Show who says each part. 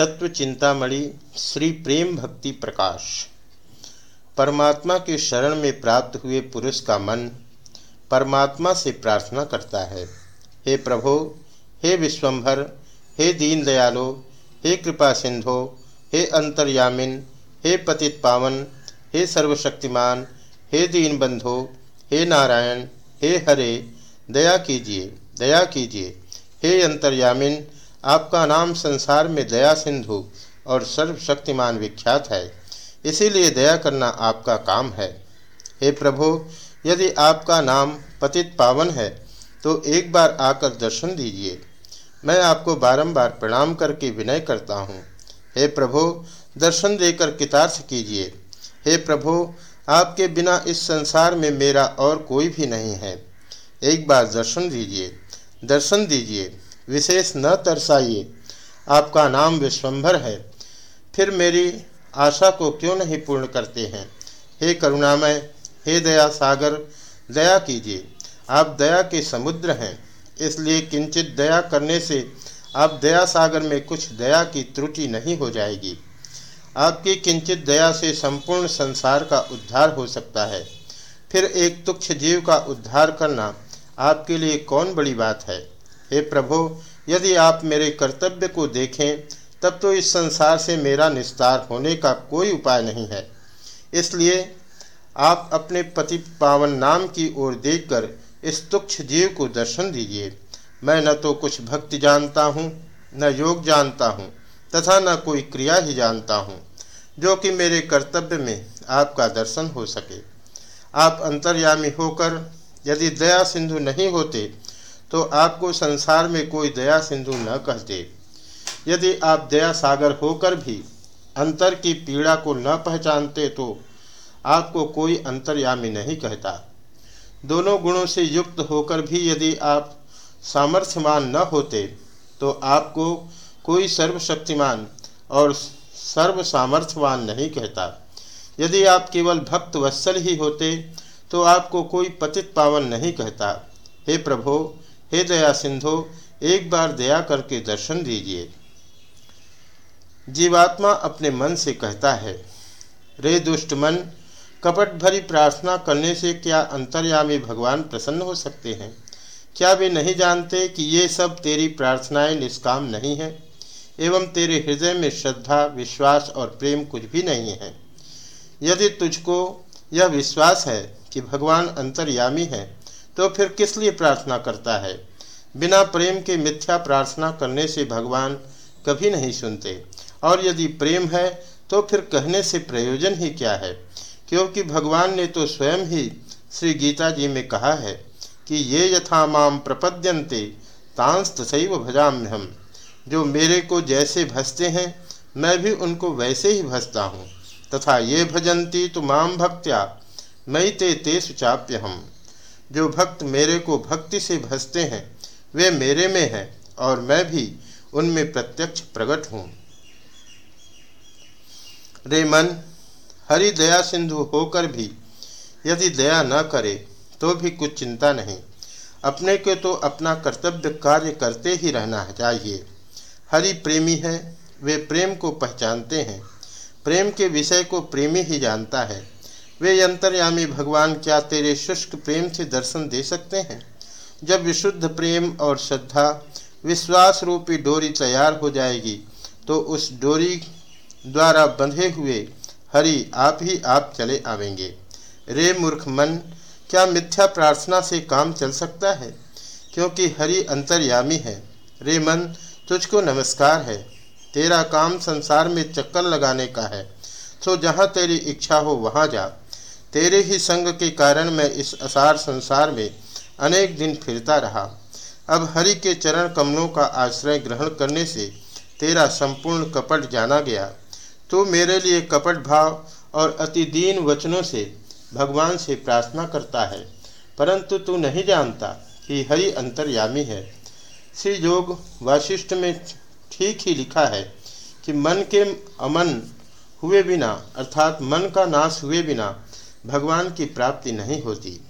Speaker 1: तत्व चिंतामणि श्री प्रेम भक्ति प्रकाश। परमात्मा के शरण में प्राप्त हुए पुरुष का मन परमात्मा से प्रार्थना करता है। हे प्रभो, हे विश्वंभर, हे दीन दयालो हे कृपा सिंधो, हे अंतर्यामिन, हे पतित पावन, हे सर्वशक्तिमान, हे दीन बंधो, हे नारायण, हे हरे, दया कीजिए दया कीजिए, हे अंतर्यामिन आपका नाम संसार में दया सिंधु और सर्वशक्तिमान विख्यात है। इसीलिए दया करना आपका काम है। हे प्रभु, यदि आपका नाम पतित पावन है तो एक बार आकर दर्शन दीजिए। मैं आपको बारंबार प्रणाम करके विनय करता हूँ। हे प्रभु, दर्शन देकर कितार्थ कीजिए। हे प्रभु, आपके बिना इस संसार में मेरा और कोई भी नहीं है। एक बार दर्शन दीजिए। दर्शन दीजिए। विशेष न तरसाइए। आपका नाम विश्वंभर है। फिर मेरी आशा को क्यों नहीं पूर्ण करते हैं? हे करुणामय, हे दया सागर, दया कीजिए। आप दया के समुद्र हैं, इसलिए किंचित दया करने से आप दया सागर में कुछ दया की त्रुटि नहीं हो जाएगी। आपकी किंचित दया से संपूर्ण संसार का उद्धार हो सकता है। फिर एक तुक्ष जीव का उद्धार करना आपके लिए कौन बड़ी बात है? हे प्रभु, यदि आप मेरे कर्तव्य को देखें, तब तो इस संसार से मेरा निस्तार होने का कोई उपाय नहीं है। इसलिए आप अपने पति पावन नाम की ओर देखकर इस तुक्ष जीव को दर्शन दीजिए। मैं न तो कुछ भक्ति जानता हूँ, न योग जानता हूँ, तथा न कोई क्रिया ही जानता हूँ, जो कि मेरे कर्तव्य में आपका दर्शन हो सके। आप अंतर्यामी होकर यदि दया सिंधु नहीं होते तो आपको संसार में कोई दया सिंधु न कहते यदि आप दया सागर होकर भी अंतर की पीड़ा को न पहचानते तो आपको कोई अंतर्यामी नहीं कहता। दोनों गुणों से युक्त होकर भी यदि आप सामर्थ्यमान न होते तो आपको कोई सर्वशक्तिमान और सर्व सामर्थ्यवान नहीं कहता। यदि आप केवल भक्त वत्सल ही होते तो आपको कोई पतित पावन नहीं कहता। हे प्रभो हे दया सिंधु, एक बार दया करके दर्शन दीजिए। जीवात्मा अपने मन से कहता है, रे दुष्ट मन, कपट भरी प्रार्थना करने से क्या अंतर्यामी भगवान प्रसन्न हो सकते हैं? क्या वे नहीं जानते कि ये सब तेरी प्रार्थनाएँ निष्काम नहीं है? एवं तेरे हृदय में श्रद्धा, विश्वास और प्रेम कुछ भी नहीं है। यदि तुझको यह विश्वास है कि भगवान अंतर्यामी है तो फिर किस लिए प्रार्थना करता है? बिना प्रेम के मिथ्या प्रार्थना करने से भगवान कभी नहीं सुनते। और यदि प्रेम है तो फिर कहने से प्रयोजन ही क्या है? क्योंकि भगवान ने तो स्वयं ही श्री गीता जी में कहा है कि ये यथा माम प्रपद्यंते तांस तथैव भजाम्य हम जो मेरे को जैसे भजते हैं, मैं भी उनको वैसे ही भजता हूँ। तथा ये भजंती तो माम भक्त्या मई ते तेसु चाप्य हम जो भक्त मेरे को भक्ति से भसते हैं, वे मेरे में हैं और मैं भी उनमें प्रत्यक्ष प्रकट हूँ। रे मन, हरि दया सिंधु होकर भी यदि दया न करे तो भी कुछ चिंता नहीं। अपने के तो अपना कर्तव्य कार्य करते ही रहना चाहिए। हरि प्रेमी है, वे प्रेम को पहचानते हैं। प्रेम के विषय को प्रेमी ही जानता है। वे अंतर्यामी भगवान क्या तेरे शुष्क प्रेम से दर्शन दे सकते हैं? जब विशुद्ध प्रेम और श्रद्धा विश्वास रूपी डोरी तैयार हो जाएगी तो उस डोरी द्वारा बंधे हुए हरि आप ही आप चले आवेंगे। रे मूर्ख मन, क्या मिथ्या प्रार्थना से काम चल सकता है? क्योंकि हरि अंतर्यामी है। रे मन, तुझको नमस्कार है। तेरा काम संसार में चक्कर लगाने का है। तो जहाँ तेरी इच्छा हो, वहाँ जा। तेरे ही संग के कारण मैं इस असार संसार में अनेक दिन फिरता रहा। अब हरि के चरण कमलों का आश्रय ग्रहण करने से तेरा संपूर्ण कपट जाना गया। तू मेरे लिए कपट भाव और अति दीन वचनों से भगवान से प्रार्थना करता है। परंतु तू नहीं जानता कि हरि अंतर्यामी है। श्री योग वाशिष्ठ में ठीक ही लिखा है कि मन के अमन हुए बिना, अर्थात मन का नाश हुए बिना भगवान की प्राप्ति नहीं होती।